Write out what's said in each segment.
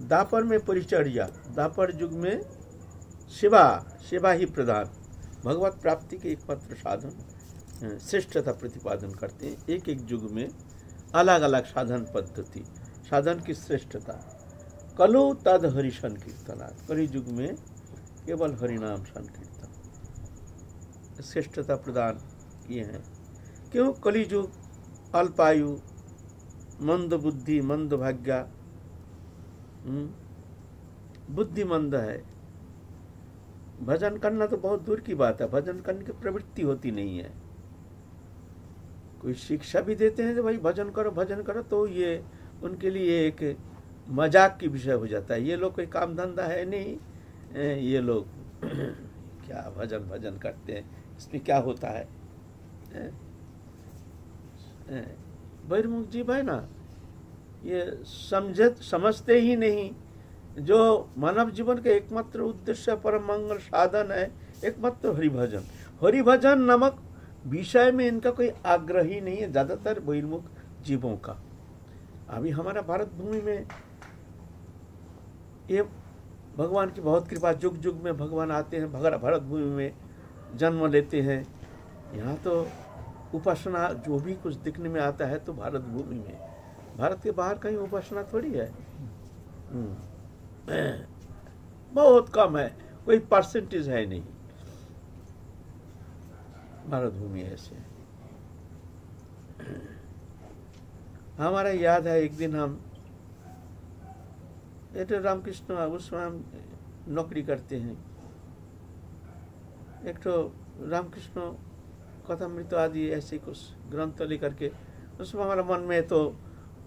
दापर में परिचर्या दापर युग में सेवा सेवा ही प्रधान। भगवत प्राप्ति के एकमात्र साधन श्रेष्ठता प्रतिपादन करते हैं। एक एक युग में अलग अलग साधन पद्धति, साधन की श्रेष्ठता। कलो तद हरि संकीर्तना कलि युग में केवल हरिनाम संकीर्तन। श्रेष्ठता प्रदान किए हैं। क्यों? कलि युग, अल्पायु मंद बुद्धि मंद भाग्य बुद्धि मंद है। भजन करना तो बहुत दूर की बात है। भजन करने की प्रवृत्ति होती नहीं है। कोई शिक्षा भी देते हैं कि भाई भजन करो भजन करो तो ये उनके लिए एक मज़ाक की विषय हो जाता है। ये लोग कोई काम धंधा है नहीं। ये लोग क्या भजन भजन करते हैं? इसमें क्या होता है? बहिर्मुख जीव है ना, ये समझ समझते ही नहीं। जो मानव जीवन का एकमात्र उद्देश्य परम मंगल साधन है, एकमात्र हरिभजन। हरिभजन नामक विषय में इनका कोई आग्रह ही नहीं है, ज़्यादातर बहिर्मुख जीवों का। अभी हमारा भारत भूमि में ये भगवान की बहुत कृपा जुग जुग में भगवान आते हैं भगरा भारत भूमि में जन्म लेते हैं। यहाँ तो उपासना जो भी कुछ दिखने में आता है तो भारत भूमि में। भारत के बाहर कहीं उपासना थोड़ी है। बहुत कम है। कोई परसेंटेज है नहीं। भारत भूमि ऐसे। हमारा याद है एक दिन हम तो रामकृष्ण उसमें हम नौकरी करते हैं। एक तो रामकृष्ण कथामृत आदि ऐसे कुछ ग्रंथ लेकर के उसमें हमारे मन में तो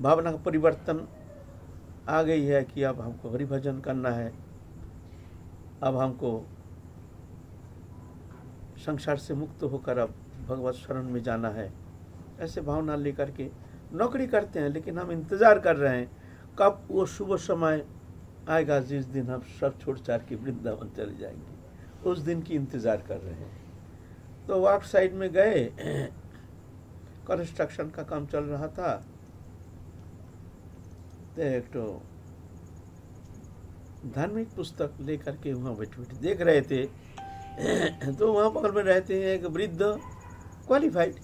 भावना का परिवर्तन आ गई है कि अब हमको हरिभजन करना है। अब हमको संसार से मुक्त होकर अब भगवत शरण में जाना है। ऐसे भावना लेकर के नौकरी करते हैं, लेकिन हम इंतज़ार कर रहे हैं कब वो शुभ समय आएगा, जिस दिन हम सब छोड़ छाड़ के वृंदावन चले जाएँगे। उस दिन की इंतज़ार कर रहे हैं। तो वाक साइड में गए कंस्ट्रक्शन का काम चल रहा था। तो एक तो धार्मिक पुस्तक लेकर के वहाँ बैठे बैठे देख रहे थे। तो वहाँ बगल में रहते हैं एक वृद्ध क्वालिफाइड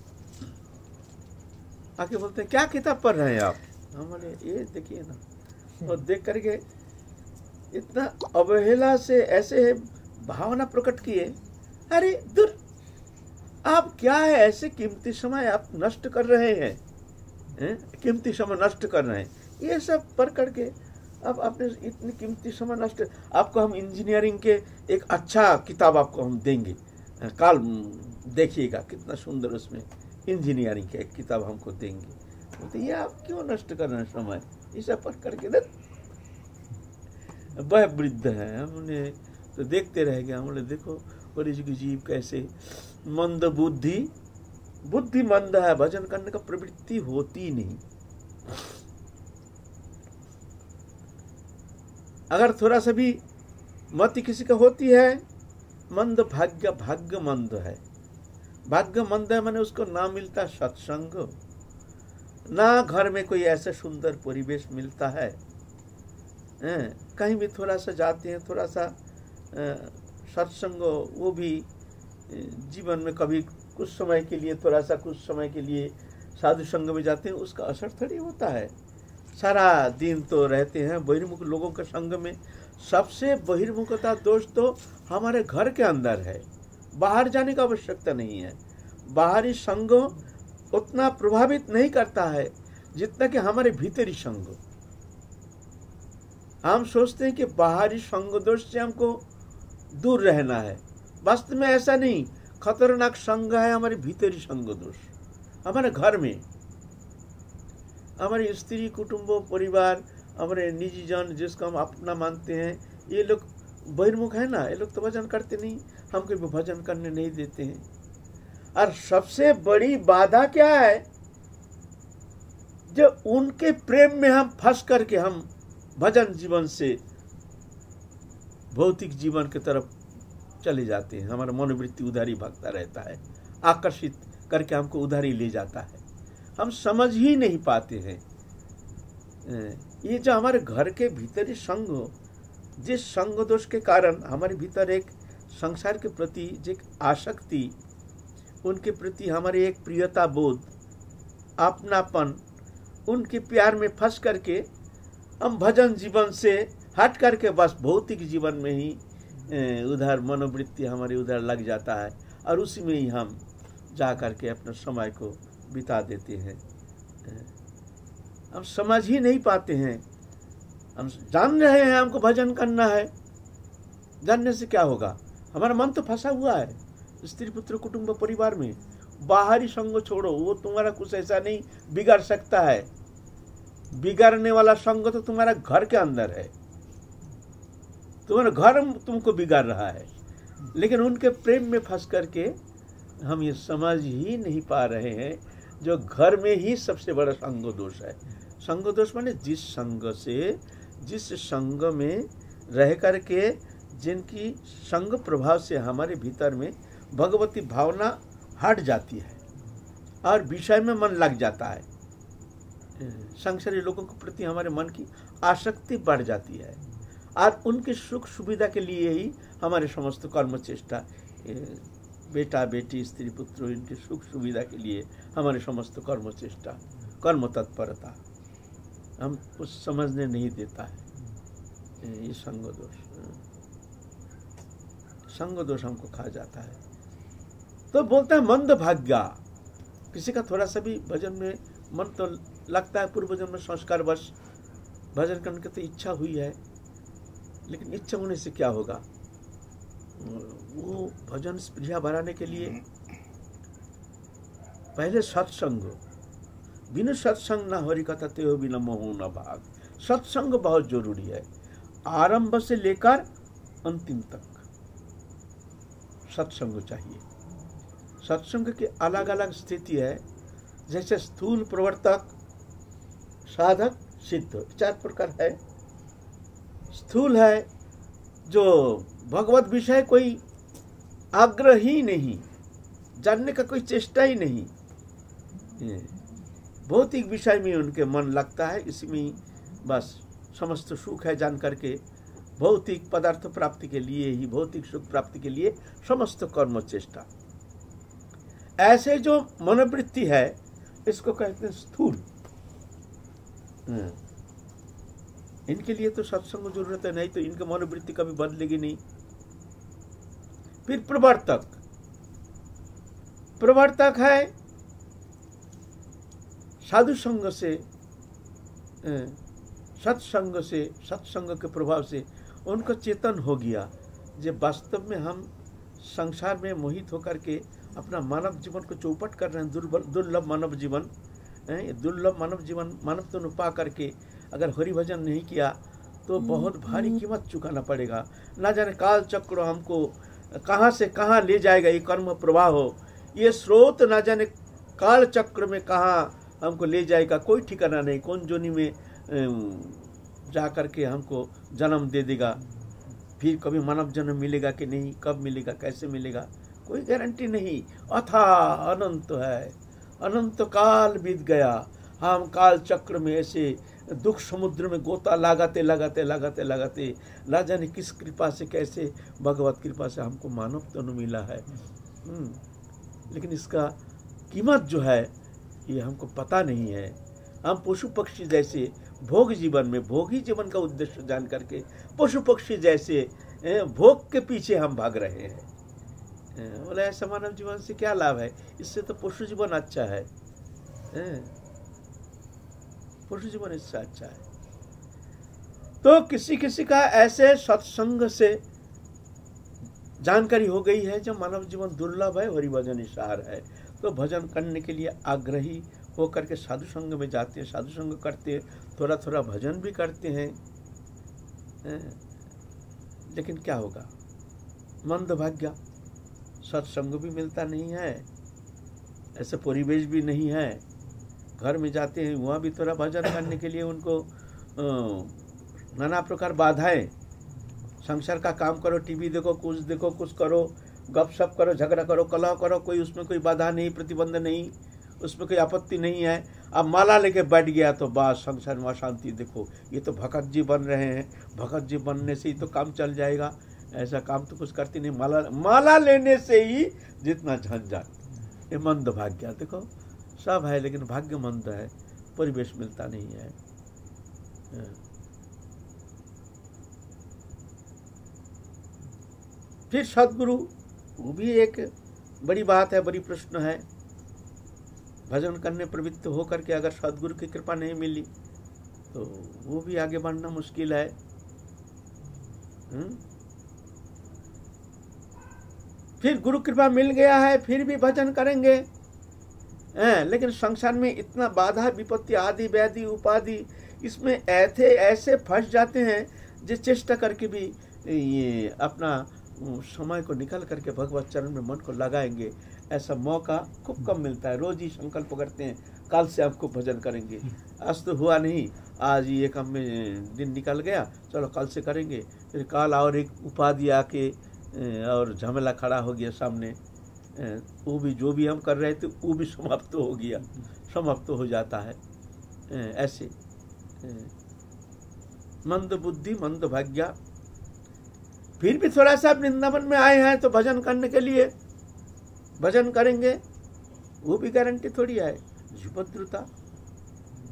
आके बोलते हैं, क्या किताब पढ़ रहे हैं आप? हम बोले, ये देखिए ना। और देख करके इतना अवहेला से ऐसे भावना प्रकट किए, अरे, दूर आप क्या है ऐसे कीमती समय आप नष्ट कर रहे हैं? कीमती समय नष्ट कर रहे हैं। ये सब पढ़ करके अब आपने इतनी कीमती समय नष्ट, आपको हम इंजीनियरिंग के एक अच्छा किताब आपको हम देंगे। काल देखिएगा कितना सुंदर उसमें इंजीनियरिंग का एक किताब हमको देंगे। तो ये आप क्यों नष्ट कर रहे हैं समय? ये सब पढ़ करके ना वह वृद्ध है, हमने तो देखते रह गए, हमने देखो बड़ी जीव कैसे मंद बुद्धि बुद्धि मंद है भजन करने का प्रवृत्ति होती नहीं। अगर थोड़ा सा भी मत किसी का होती है, मंद भाग्य भाग्य मंद है। भाग्य मंद है मैंने उसको ना मिलता सत्संग, ना घर में कोई ऐसा सुंदर परिवेश मिलता है। कहीं भी थोड़ा सा जाते हैं, थोड़ा सा सत्संग वो भी जीवन में कभी कुछ समय के लिए, थोड़ा सा कुछ समय के लिए साधु संग में जाते हैं, उसका असर थोड़ी होता है। सारा दिन तो रहते हैं बहिर्मुख लोगों के संग में। सबसे बहिर्मुखता दोष तो हमारे घर के अंदर है। बाहर जाने का आवश्यकता नहीं है। बाहरी संग उतना प्रभावित नहीं करता है जितना कि हमारे भीतरी संग। हम सोचते हैं कि बाहरी संग दोष से हमको दूर रहना है। वास्तव में ऐसा नहीं। खतरनाक संग है हमारे भीतरी संग दोष। हमारे घर में, हमारी स्त्री कुटुंब, परिवार, हमारे निजी जन जिसको हम अपना मानते हैं, ये लोग बहिर्मुख है ना, ये लोग तो भजन करते नहीं हमको भजन करने नहीं देते हैं। और सबसे बड़ी बाधा क्या है? जो उनके प्रेम में हम फंस करके हम भजन जीवन से, भौतिक जीवन की तरफ़ चले जाते हैं। हमारा मनोवृत्ति उधारी भागता रहता है। आकर्षित करके हमको उधारी ले जाता है। हम समझ ही नहीं पाते हैं। ये जो हमारे घर के भीतरी संग हो, जिस संग दोष के कारण हमारे भीतर एक संसार के प्रति जो आसक्ति, उनके प्रति हमारे एक प्रियता बोध, अपनापन, उनके प्यार में फंस करके हम भजन जीवन से हट करके बस भौतिक जीवन में ही उधर मनोवृत्ति हमारी उधर लग जाता है, और उसी में ही हम जा करके अपना समय को बिता देते हैं। हम समझ ही नहीं पाते हैं। हम जान रहे हैं हमको भजन करना है। जानने से क्या होगा? हमारा मन तो फंसा हुआ है, स्त्री पुत्र कुटुंब परिवार में। बाहरी संग छोड़ो, वो तुम्हारा कुछ ऐसा नहीं, बिगाड़ सकता है। बिगाड़ने वाला संग तो तुम्हारा घर के अंदर है। तुम्हारा घर तुमको बिगाड़ रहा है। लेकिन उनके प्रेम में फंस करके हम ये समझ ही नहीं पा रहे हैं, जो घर में ही सबसे बड़ा संग दोष है। संग दोष माने जिस संग से, जिस संग में रह करके जिनकी संग प्रभाव से हमारे भीतर में भगवती भावना हट जाती है और विषय में मन लग जाता है। संसारी लोगों के प्रति हमारे मन की आसक्ति बढ़ जाती है। और उनके सुख सुविधा के लिए ही हमारे समस्त कर्म चेष्टा बेटा, बेटी, स्त्री, पुत्र, इनके सुख सुविधा के लिए हमारे समस्त कर्म चेष्टा कर्म तत्परता, हम कुछ समझने नहीं देता है। ये संग दोष संग दोष हमको खा जाता है। तो बोलता है मंद भाग्या। किसी का थोड़ा सा भी भजन में मन तो लगता है पूर्व भजन में संस्कार बस भजन करने की तो इच्छा हुई है। लेकिन इच्छा होने से क्या होगा? वो भजन स्प्रिया बढ़ाने के लिए पहले सत्संग बिना सत्संग ना हरि कथा ते हो, बिना मोह न भाग। सत्संग बहुत ज़रूरी है। आरंभ से लेकर अंतिम तक सत्संग चाहिए। सत्संग की अलग अलग स्थिति है। जैसे स्थूल प्रवर्तक, साधक, सिद्ध, चार प्रकार है। स्थूल है, जो भगवत विषय कोई आग्रह ही नहीं, जानने का कोई चेष्टा ही नहीं। भौतिक विषय में उनके मन लगता है, इसमें बस समस्त सुख है जान करके। भौतिक पदार्थ प्राप्ति के लिए ही, भौतिक सुख प्राप्ति के लिए समस्त कर्म चेष्टा। ऐसे जो मनोवृत्ति है, इसको कहते हैं स्थूल। इनके लिए तो सत्संग ज़रूरत है, नहीं तो इनकी मनोवृत्ति कभी बदलेगी नहीं। फिर प्रवर्तक। प्रवर्तक है साधु संघ से सत्संग से, सत्संग के प्रभाव से उनका चेतन हो गया जब वास्तव में हम संसार में मोहित होकर के अपना मानव जीवन को चौपट कर रहे हैं दुर्लभ मानव जीवन दुर्लभ मानव जीवन मानव तो पा करके अगर हरि भजन नहीं किया तो बहुत भारी कीमत चुकाना पड़ेगा। ना जाने काल चक्र हमको कहाँ से कहाँ ले जाएगा ये कर्म प्रवाह हो। ये स्रोत ना जाने काल चक्र में कहाँ हमको ले जाएगा कोई ठिकाना नहीं। कौन जोनी में जा कर के हमको जन्म दे देगा। फिर कभी मानव जन्म मिलेगा कि नहीं कब मिलेगा कैसे मिलेगा कोई गारंटी नहीं। अथा अनंत है। अनंत काल बीत गया। हम काल चक्र में ऐसे दुख समुद्र में गोता लगाते लगाते लगाते लगाते। ना जाने किस कृपा से कैसे? भगवत कृपा से हमको मानव तनु मिला है। हम्म, लेकिन इसका कीमत जो है ये हमको पता नहीं है। हम पशु पक्षी जैसे भोग जीवन में भोगी जीवन का उद्देश्य जान करके पशु पक्षी जैसे भोग के पीछे हम भाग रहे हैं। बोले ऐसा मानव जीवन से क्या लाभ है? इससे तो पशु जीवन अच्छा है। पशु जीवन इससे अच्छा है। तो किसी किसी का ऐसे सत्संग से जानकारी हो गई है जो मानव जीवन दुर्लभ है हरि भजन इशार है। तो भजन करने के लिए आग्रही होकर के साधु संग में जाते हैं, साधु संग करते हैं थोड़ा थोड़ा भजन भी करते हैं? लेकिन क्या होगा? मंद भाग्य। सत्संग भी मिलता नहीं है, ऐसे परिवेश भी नहीं है। घर में जाते हैं, वहाँ भी थोड़ा भजन करने के लिए उनको नाना प्रकार बाधाएँ। संसार का काम करो, टीवी देखो, कुछ देखो, कुछ करो गप सप करो, झगड़ा करो कला करो, कोई उसमें कोई बाधा नहीं, प्रतिबंध नहीं, उसमें कोई आपत्ति नहीं है। अब माला लेके बैठ गया तो बस संसार में अशांति देखो। ये तो भगत जी बन रहे हैं। भगत जी बनने से ही तो काम चल जाएगा। ऐसा काम तो कुछ करती नहीं। माला माला लेने से ही जितना झंझट। ये मंद भाग्य, देखो। सब है, लेकिन भाग्य मंद है, परिवेश मिलता नहीं है फिर सदगुरु, वो भी एक बड़ी बात है, बड़ी प्रश्न है भजन करने प्रवृत्त होकर के अगर सदगुरु की कृपा नहीं मिली तो वो भी आगे बढ़ना मुश्किल है हुँ? हम्म? फिर गुरु कृपा मिल गया है, फिर भी भजन करेंगे लेकिन संसार में इतना बाधा, विपत्ति आदि, व्याधि, उपाधि, इसमें ऐसे ऐसे फंस जाते हैं जो चेष्टा करके भी ये अपना समय को निकल करके भगवत चरण में मन को लगाएँगे। ऐसा मौका खूब कम मिलता है। रोज ही संकल्प करते हैं, कल से आपको भजन करेंगे। आज तो हुआ नहीं, आज ये काम में दिन निकल गया, चलो कल से करेंगे। फिर कल और एक उपाधि आके और झमेला खड़ा हो गया सामने। वो भी, जो भी हम कर रहे थे, वो भी समाप्त हो गया, समाप्त हो जाता है ऐसे मंद बुद्धि, मंद भाग्या। फिर भी थोड़ा सा वृंदावन में आए हैं तो भजन करने के लिए, भजन करेंगे, वो भी गारंटी थोड़ी है जुपद्रुता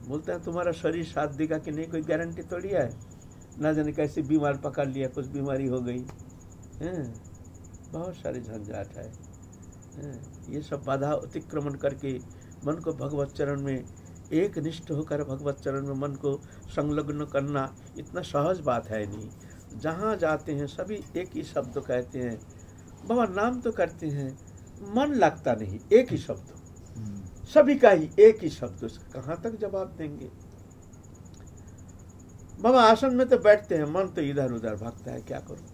बोलते हैं, तुम्हारा शरीर साथ देगा कि नहीं, कोई गारंटी थोड़ी है ना जाने कैसे बीमार पकड़ लिया, कुछ बीमारी हो गई बहुत सारे झंझाट है। ये सब बाधा अतिक्रमण करके मन को भगवत चरण में एक निष्ठ होकर भगवत चरण में मन को संलग्न करना इतना सहज बात है नहीं। जहाँ जाते हैं सभी एक ही शब्द कहते हैं। बाबा नाम तो करते हैं मन लगता नहीं एक ही शब्द। सभी का ही एक ही शब्द कहाँ तक जवाब देंगे? बाबा आसन में तो बैठते हैं मन तो इधर उधर भागता है क्या करूँ?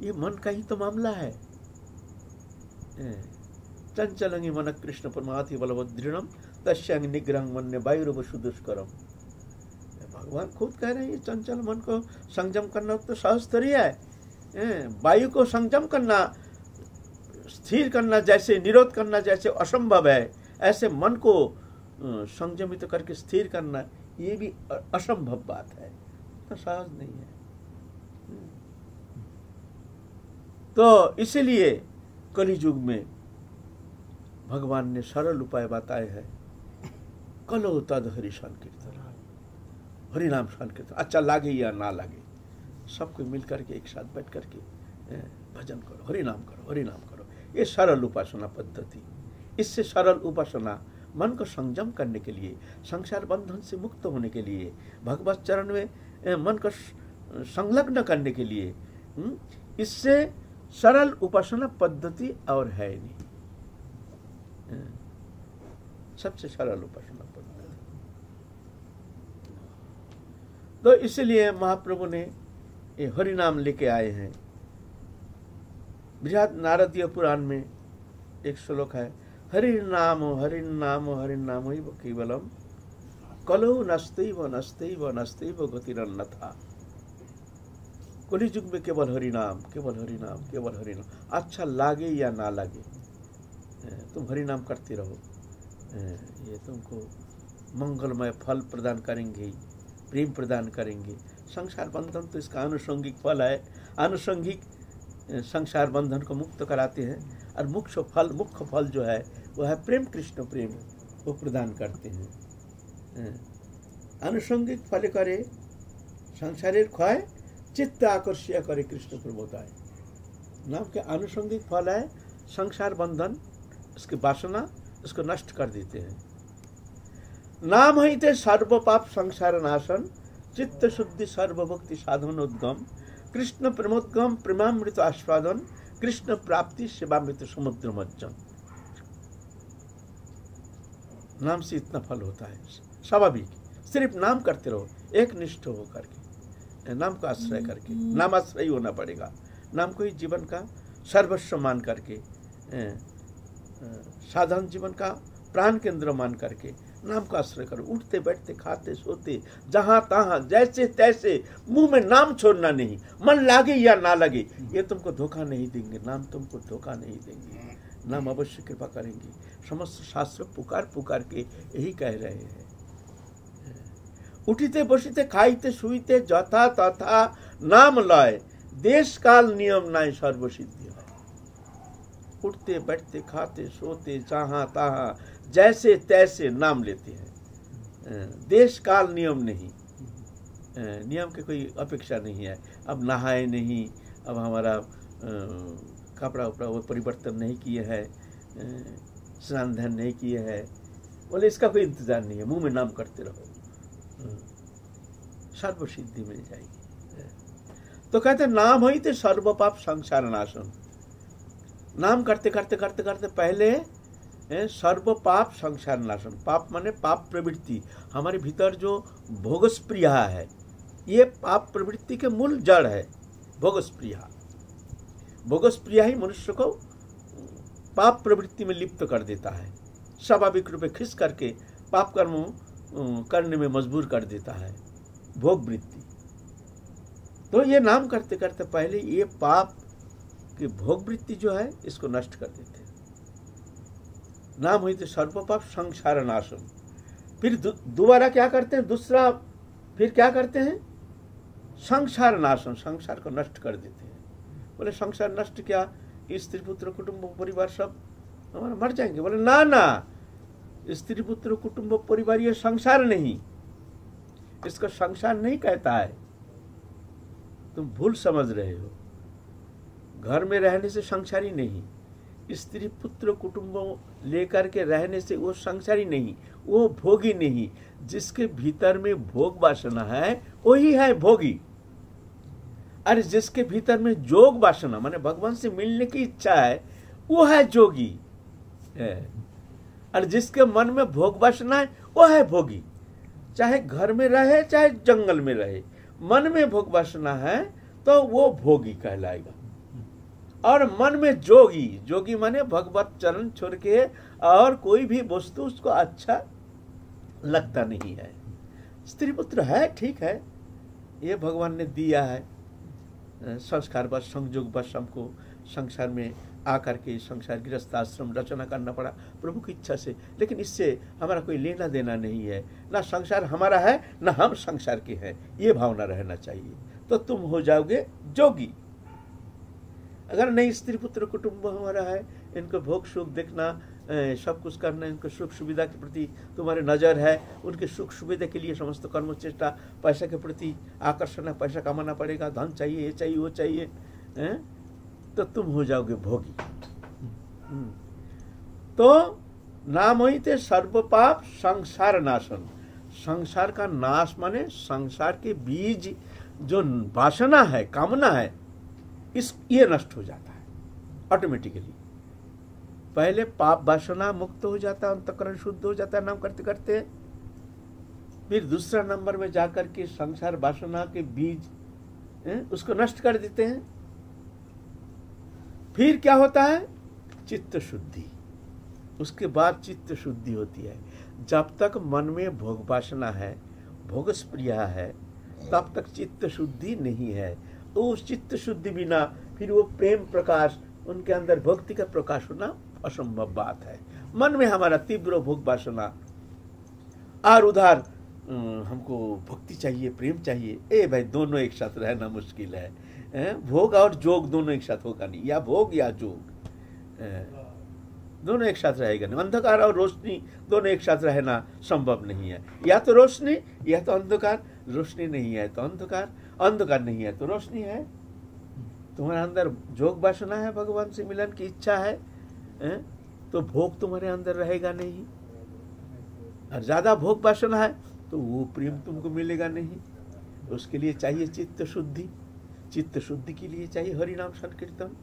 ये मन का ही तो मामला है। चंचलंगी मन कृष्ण परमाथि बलवदृढ़ तस्यांग निग्रह मन ने वायु सुदुष्करम भगवान खुद कह रहे हैं, ये चंचल मन को संयम करना तो सहज तरी है, वायु को संयम करना, स्थिर करना जैसे, निरोध करना जैसे असंभव है। ऐसे मन को संयमित करके स्थिर करना, ये भी असंभव बात है। तो सहज नहीं है। तो इसलिए कली युग में भगवान ने सरल उपाय बताए हैं। कलो तद हरि संकीर्तन। हरि नाम संकीर्तन। अच्छा लागे या ना लागे? सबको मिल करके एक साथ बैठ करके भजन करो। हरि नाम करो हरि नाम करो। ये सरल उपासना पद्धति। इससे सरल उपासना मन को संयम करने के लिए संसार बंधन से मुक्त होने के लिए भगवत चरण में मन को संलग्न करने के लिए हम्म, इससे सरल उपासना पद्धति और है नहीं। सबसे सरल उपासना पद्धति। तो इसलिए महाप्रभु ने ये हरि नाम लेके आए हैं। बृहद नारदीय पुराण में एक श्लोक है हरि नाम हरि नाम हरि नाम केवलम। कलो नस्ते व नस्ते व गतिरन्न था कली युग में केवल हरि नाम केवल हरि नाम केवल हरि नाम। अच्छा लागे या ना लागे? तुम हरि नाम करते रहो। ये तुमको मंगलमय फल प्रदान करेंगे, प्रेम प्रदान करेंगे। संसार बंधन तो इसका आनुषंगिक फल है। आनुषंगिक संसार बंधन को मुक्त कराते हैं और मुख्य फल मुख्य फल जो है, वो है प्रेम, कृष्ण प्रेम वो प्रदान करते हैं। आनुषंगिक फल करे संसारेर क्षय चित्त आकर्षित करे कृष्ण प्रबोधाय। नाम के आनुषंगिक फल है, संसार बंधन उसकी वासना उसको नष्ट कर देते हैं। नाम ही थे सर्व पाप संसार नाशन, चित्त शुद्धि सर्वभक्ति साधन उद्गम, कृष्ण प्रेमोद्गम प्रेमामृत आस्वादन, कृष्ण प्राप्ति सेवामृत समुद्र मज्जन। नाम से इतना फल होता है। स्वाभाविक, सिर्फ़ नाम करते रहो, एक निष्ठ होकर के। नाम को आश्रय करके, नाम आश्रय होना पड़ेगा। नाम को ही जीवन का सर्वस्व मान करके साधारण जीवन का प्राण केंद्र मान करके नाम को आश्रय करो। उठते, बैठते, खाते, सोते, जहाँ तहां, जैसे तैसे, मुँह में नाम छोड़ना नहीं, मन लागे या ना लगे, ये तुमको धोखा नहीं देंगे, नाम तुमको धोखा नहीं देंगे। नाम अवश्य कृपा करेंगे। समस्त शास्त्र पुकार पुकार के यही कह रहे हैं। উঠিতে বসিতে খাইতে শুইতে যথা তথা নাম লয় देश काल नियम नाय सर्वसिद्धि है उठते बैठते खाते सोते जहाँ तहाँ जैसे तैसे नाम लेते हैं देश काल नियम नहीं नियम के कोई अपेक्षा नहीं है अब नहाए नहीं अब हमारा कपड़ा उपड़ा वो परिवर्तन नहीं किए है स्नान ध्यान नहीं किए है बोले इसका कोई इंतजार नहीं है मुंह में नाम करते रहो सर्व सिद्धि मिल जाएगी। तो कहते नाम ही तो सर्व पाप संसार नाशन। नाम करते करते करते करते पहले सर्व पाप संसार नाशन। पाप माने पाप प्रवृत्ति। हमारे भीतर जो भोगस्प्रिया है, ये पाप प्रवृत्ति के मूल जड़ है, भोगस्प्रिया। भोगस्प्रिया ही मनुष्य को पाप प्रवृत्ति में लिप्त कर देता है। स्वाभाविक रूप खिस करके पाप कर्म करने में मजबूर कर देता है, भोग वृत्ति। तो ये नाम करते करते पहले ये पाप की भोग वृत्ति जो है, इसको नष्ट कर देते हैं। नाम हुई तो सर्व पाप संसार नाशम फिर दोबारा क्या करते हैं? दूसरा फिर क्या करते हैं? संसार नाशम संसार को नष्ट कर देते हैं। बोले, संसार नष्ट क्या? स्त्री पुत्र कुटुंब, परिवार सब हमारा मर जाएँगे। बोले, ना ना स्त्री पुत्र कुटुंब, परिवार, ये संसार नहीं। इसको संसार नहीं कहता है। तुम भूल समझ रहे हो। घर में रहने से संसारी नहीं। स्त्री पुत्र कुटुंब लेकर के रहने से वो संसारी नहीं। वो भोगी नहीं। जिसके भीतर में भोग वासना है, वही है भोगी। अरे जिसके भीतर में जोग वासना, माने भगवान से मिलने की इच्छा है, वो है जोगी। और जिसके मन में भोग वासना है वो है भोगी। चाहे घर में रहे, चाहे जंगल में रहे, मन में भोग वासना है तो वो भोगी कहलाएगा। और मन में जोगी जोगी माने भगवत चरण छोड़ के और कोई भी वस्तु उसको अच्छा लगता नहीं है। स्त्री पुत्र है, ठीक है, ये भगवान ने दिया है। संस्कार बस संयोग बस हमको संसार में आकर के संसार गृहस्थ आश्रम रचना करना पड़ा, प्रभु की इच्छा से। लेकिन इससे हमारा कोई लेना देना नहीं है। ना संसार हमारा है, ना हम संसार के हैं। ये भावना रहना चाहिए। तो तुम हो जाओगे जोगी। अगर नहीं, स्त्री पुत्र कुटुंब हमारा है, इनको भोग सुख देखना सब कुछ करना, इनको सुख सुविधा के प्रति तुम्हारे नज़र है, उनके सुख सुविधा के लिए समस्त कर्म चेष्टा, पैसा के प्रति आकर्षण है पैसा कमाना पड़ेगा, धन चाहिए, ये चाहिए, वो चाहिए, है? तो तुम हो जाओगे भोगी। तो नाम ही थे सर्व पाप संसार नाशन। संसार का नाश माने संसार के बीज जो वासना है, कामना है, इस, ये नष्ट हो जाता है ऑटोमेटिकली पहले पाप वासना मुक्त हो जाता है अंतकरण शुद्ध हो जाता है नाम करते करते। फिर दूसरा नंबर में जाकर के संसार वासना के बीज उसको नष्ट कर देते हैं। फिर क्या होता है? चित्त शुद्धि। उसके बाद चित्त शुद्धि होती है। जब तक मन में भोग वासना है, भोग प्रिया है, तब तक चित्त शुद्धि नहीं है। तो उस चित्त शुद्धि बिना फिर वो प्रेम प्रकाश, उनके अंदर भक्ति का प्रकाश होना असंभव बात है। मन में हमारा तीव्र भोग वासना और उधार हमको भक्ति चाहिए, प्रेम चाहिए, ए भाई दोनों एक साथ रहना मुश्किल है। भोग और जोग दोनों एक साथ होगा नहीं, या भोग या जोग। दोनों एक साथ रहेगा नहीं। अंधकार और रोशनी दोनों एक साथ रहना संभव नहीं है। या तो रोशनी, या तो अंधकार। रोशनी नहीं है तो अंधकार अंधकार नहीं है तो रोशनी है। तुम्हारे अंदर जोग वासना है, भगवान से मिलन की इच्छा है? तो भोग तुम्हारे अंदर रहेगा नहीं। और ज़्यादा भोग वासना है तो वो प्रेम तुमको मिलेगा नहीं। उसके लिए चाहिए चित्त शुद्धि। चित्त शुद्धि के लिए चाहिए हरि नाम संकीर्तन।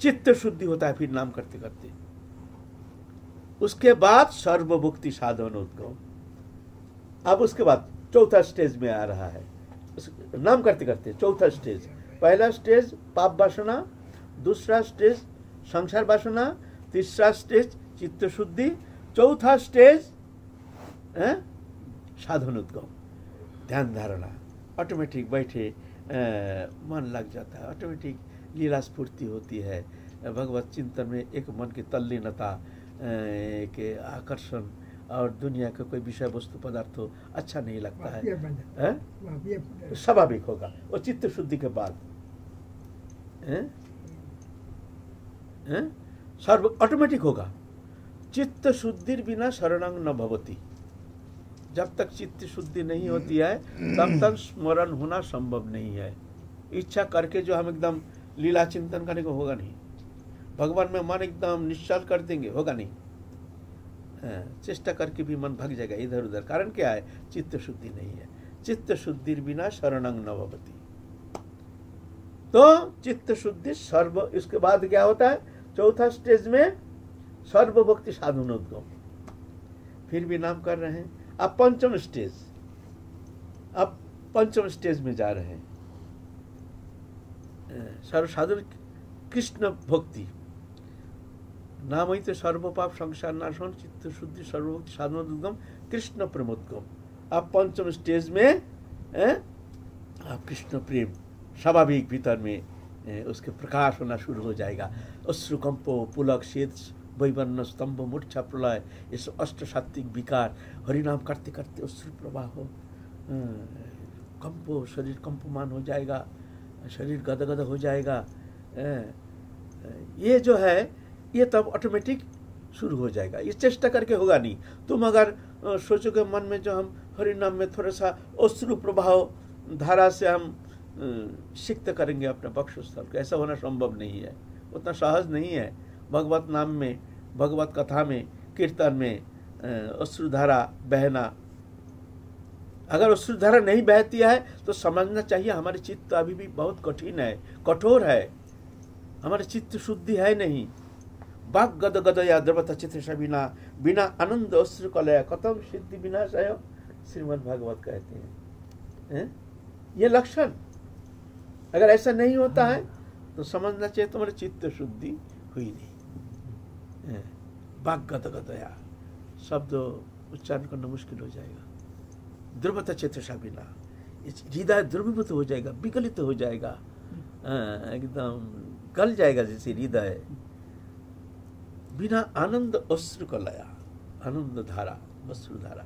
चित्त शुद्धि होता है फिर नाम करते करते। उसके बाद सर्वभुक्ति साधन उद्गम। अब उसके बाद चौथा स्टेज में आ रहा है। नाम करते करते चौथा स्टेज पहला स्टेज पाप वासना दूसरा स्टेज संसार वासना तीसरा स्टेज चित्त शुद्धि चौथा स्टेज साधन उद्गम। ध्यान धारणा। ऑटोमेटिक बैठे आ, मन लग जाता है। ऑटोमेटिक लीला स्फूर्ति होती है। भगवत चिंतन में एक मन की तल्लीनता एक आकर्षण और दुनिया का कोई विषय वस्तु पदार्थ हो अच्छा नहीं लगता है। स्वाभाविक होगा। और चित्त शुद्धि के बाद? सर्व ऑटोमेटिक होगा। चित्त शुद्धि बिना शरणांग न भवती। जब तक चित्त शुद्धि नहीं होती है तब तक स्मरण होना संभव नहीं है। इच्छा करके जो हम एकदम लीला चिंतन करने को होगा नहीं। भगवान में मन एकदम निश्चल कर देंगे होगा नहीं। हाँ, चेष्टा करके भी मन भग जाएगा इधर उधर। कारण क्या है? चित्त शुद्धि नहीं है। चित्त शुद्धि बिना शरणंग न भवती। तो चित्त शुद्धि सर्व इसके बाद क्या होता है? चौथा स्टेज में सर्वभक्ति साधनोद्गम फिर भी नाम कर रहे हैं। अब पंचम स्टेज। अब पंचम स्टेज में जा रहे हैं। अ, सर्व साधन कृष्ण भक्ति। नाम ही तो सर्वपाप संसार नाशन चित्त शुद्धि सर्वभक्ति साधनोद्गम कृष्ण प्रमोद्गम। अब पंचम स्टेज में अब कृष्ण प्रेम स्वाभाविक भीतर में उसके प्रकाश होना शुरू हो जाएगा। अश्रुकंपो पुलक शेद वैवर्ण स्तंभ मूर्छा प्रलय सब अष्ट सात्विक विकार। हरिनाम करते करते अश्रु प्रवाह हो अ, कंपो शरीर कंपमान हो जाएगा शरीर गदगद हो जाएगा। अ, ये जो है ये तब ऑटोमेटिक शुरू हो जाएगा। ये चेष्टा करके होगा नहीं। तुम अगर अ, सोचोगे मन में जो हम हरिनाम में थोड़ा सा अश्रु प्रभाव धारा से हम सिक्त करेंगे अपने पक्षस्थल को ऐसा होना संभव नहीं है। उतना सहज नहीं है। भगवत नाम में, भगवत कथा में, कीर्तन में अश्रुधारा बहना। अगर अश्रुधारा नहीं बहती है तो समझना चाहिए हमारे चित्त अभी भी बहुत कठिन है, कठोर है। हमारे चित्त शुद्धि है नहीं। बाग गद गद या द्रवत चित्र बिना बिना आनंद अश्रु कलया कतम सिद्धि विनाशय श्रीमद भागवत कहते हैं। हैं? ये लक्षण। अगर ऐसा नहीं होता है तो समझना चाहिए तुम्हारी चित्त शुद्धि हुई नहीं। हैं? बाग गद गदया शब्द उच्चारण करना मुश्किल हो जाएगा। ध्रुवत चित्र बिना हृदय द्रवीभूत हो जाएगा विकलित हो जाएगा। हाँ, एकदम गल जाएगा जैसे हृदय बिना आनंद अश्रु कलया आनंद धारा अश्रु धारा।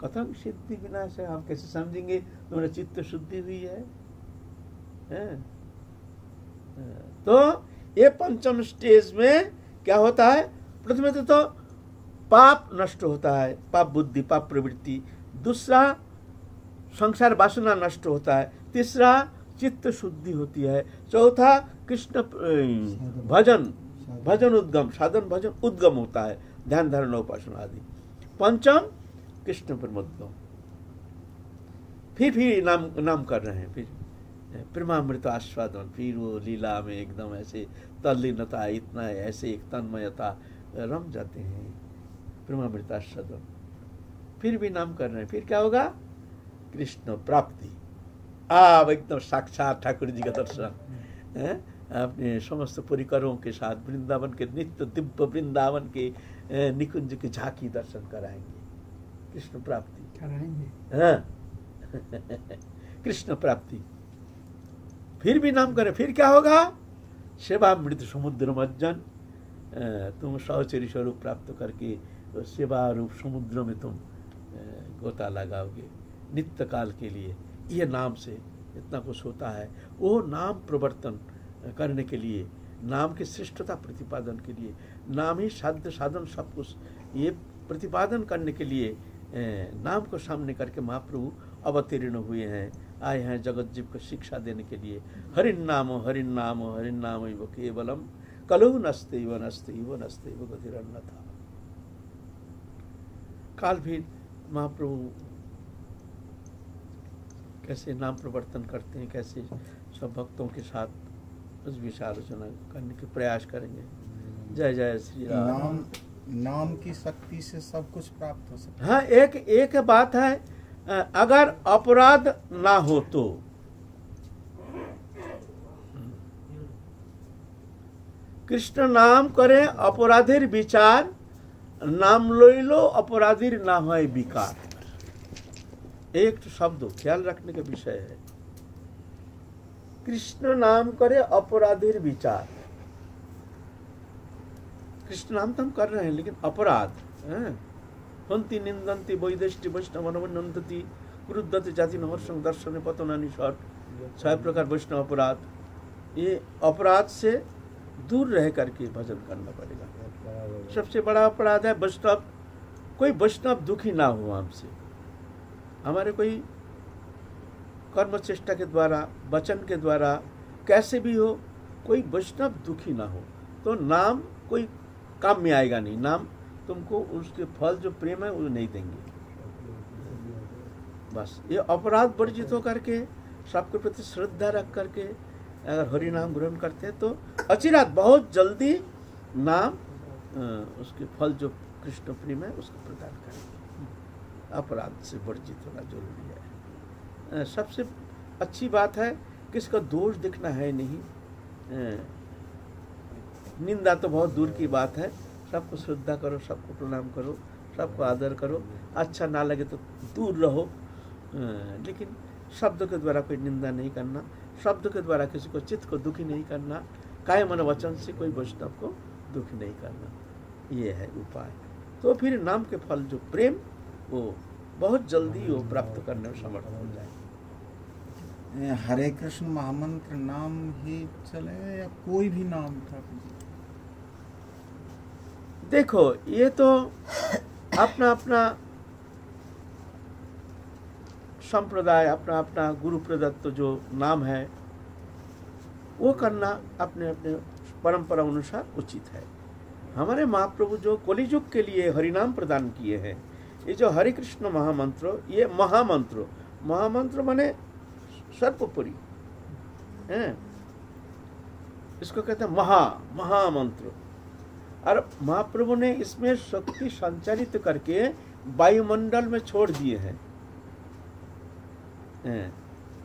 कथम सिद्धि विनाश है हम कैसे समझेंगे? तुम्हारा चित्त शुद्धि हुई है। हैं? तो ये पंचम स्टेज में क्या होता है? प्रथम तो, तो पाप नष्ट होता है पाप बुद्धि पाप प्रवृत्ति। दूसरा संसार वासना नष्ट होता है। तीसरा चित्त शुद्धि होती है। चौथा कृष्ण भजन। भजन उद्गम साधन भजन उद्गम होता है। ध्यान धारणा उपासना आदि। पंचम कृष्ण प्रमोद्गम फिर फिर नाम नाम कर रहे हैं फिर। प्रेमामृत आस्वादन फिर वो लीला में एकदम ऐसे तल्लीनता इतना ऐसे एक तन्मयता रम जाते हैं प्रेमामृत आस्वादन फिर भी नाम कर रहे हैं। फिर क्या होगा? कृष्ण प्राप्ति। आप एकदम साक्षात ठाकुर जी का दर्शन। अपने समस्त परिकरों के साथ वृंदावन के नित्य दिव्य वृंदावन के निकुंज के झांकी दर्शन कराएँगे। कृष्ण प्राप्ति। कराएँगे। हाँ। कृष्ण प्राप्ति। फिर भी नाम करें, फिर क्या होगा? सेवा मृत समुद्र मज्जन तुम सौचरी स्वरूप प्राप्त करके सेवा रूप समुद्र में तुम गोता लगाओगे नित्य काल के लिए। ये नाम से इतना कुछ होता है। वो नाम प्रवर्तन करने के लिए, नाम की श्रेष्ठता प्रतिपादन के लिए, नाम ही साध्य साधन सब कुछ, ये प्रतिपादन करने के लिए नाम को सामने करके महाप्रभु अवतीर्ण हुए हैं। आए हैं जगत जीव को शिक्षा देने के लिए। हरिन नामो हरिन नामो हरिन नाम इव केवलम। कलु नस्ते इव नस्ते इव नस्ते इव गतिरन्न था काल भी महाप्रभु कैसे नाम प्रवर्तन करते हैं कैसे सब भक्तों के साथ उस विषय आलोचना करने के प्रयास करेंगे। जय जय श्री राम। नाम नाम की शक्ति से सब कुछ प्राप्त हो सकता है। हाँ एक एक बात है अगर अपराध ना हो तो। कृष्ण नाम करे अपराधीर विचार, नाम लइलो अपराधीर ना হয় विकार। एक तो शब्द ख्याल रखने का विषय है। कृष्ण नाम करे अपराधीर विचार। कृष्ण नाम तो हम कर रहे हैं, लेकिन अपराध, हैं? हंति निंदंती वैदेष्टि वैष्णव अनुनंदती क्रुद्धति जाति नहर्षण दर्शन पतनानि शट छह प्रकार वैष्णव अपराध। ये अपराध से दूर रह करके भजन करना पड़ेगा। सबसे बड़ा अपराध है वैष्णव। कोई वैष्णव दुखी ना हो हमसे। हमारे कोई कर्म चेष्टा के द्वारा, वचन के द्वारा, कैसे भी हो, कोई वैष्णव दुखी ना हो तो नाम कोई काम में आएगा नहीं। नाम तुमको उसके फल, जो प्रेम है, वो नहीं देंगे। बस, ये अपराध वर्जित हो करके, सबके प्रति श्रद्धा रख करके, अगर हरि नाम ग्रहण करते हैं तो अचिरात बहुत जल्दी नाम उसके फल, जो कृष्ण प्रेम है, उसको प्रदान करेंगे। अपराध से वर्जित होना ज़रूरी है। सबसे अच्छी बात है कि इसका दोष दिखना है नहीं निंदा तो बहुत दूर की बात है सबको श्रद्धा करो, सबको प्रणाम करो, सबको आदर करो। अच्छा ना लगे तो दूर रहो। लेकिन शब्द के द्वारा कोई निंदा नहीं करना, शब्द के द्वारा किसी को चित्त को दुखी नहीं करना काय मन वचन से कोई वैष्णव को दुखी नहीं करना, ये है उपाय। तो फिर नाम के फल जो प्रेम, वो बहुत जल्दी वो प्राप्त करने में समर्थ हो जाए। हरे कृष्ण महामंत्र नाम ही चले या कोई भी नाम था? देखो, ये तो अपना अपना संप्रदाय, अपना अपना गुरु प्रदत्त जो नाम है, वो करना अपने अपने परंपरा अनुसार उचित है। हमारे महाप्रभु जो कलियुग के लिए हरिनाम प्रदान किए हैं, ये जो हरे कृष्ण महामंत्र, ये महामंत्र महामंत्र माने सर्वोपरि, हैं? इसको कहते हैं महा, महामंत्र। और महाप्रभु ने इसमें शक्ति संचारित करके वायुमंडल में छोड़ दिए हैं।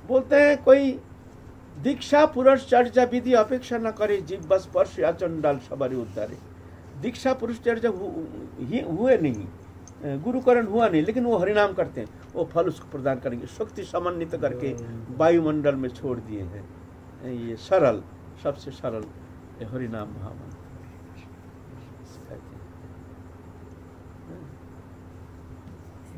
बोलते हैं, कोई दीक्षा पुरुष चर्चा विधि अपेक्षा न करे, जीव स्पर्श या चंडाल सवारी उद्धारे दीक्षा पुरुष चर्चा हु- हुए नहीं। गुरुकरण हुआ नहीं, लेकिन वो हरिनाम करते हैं। वो फल उसको प्रदान करेंगे। शक्ति समन्वित करके वायुमंडल में छोड़ दिए हैं। ये सरल, सबसे सरल हरिनाम महामंत्र।